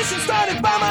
mission started by my.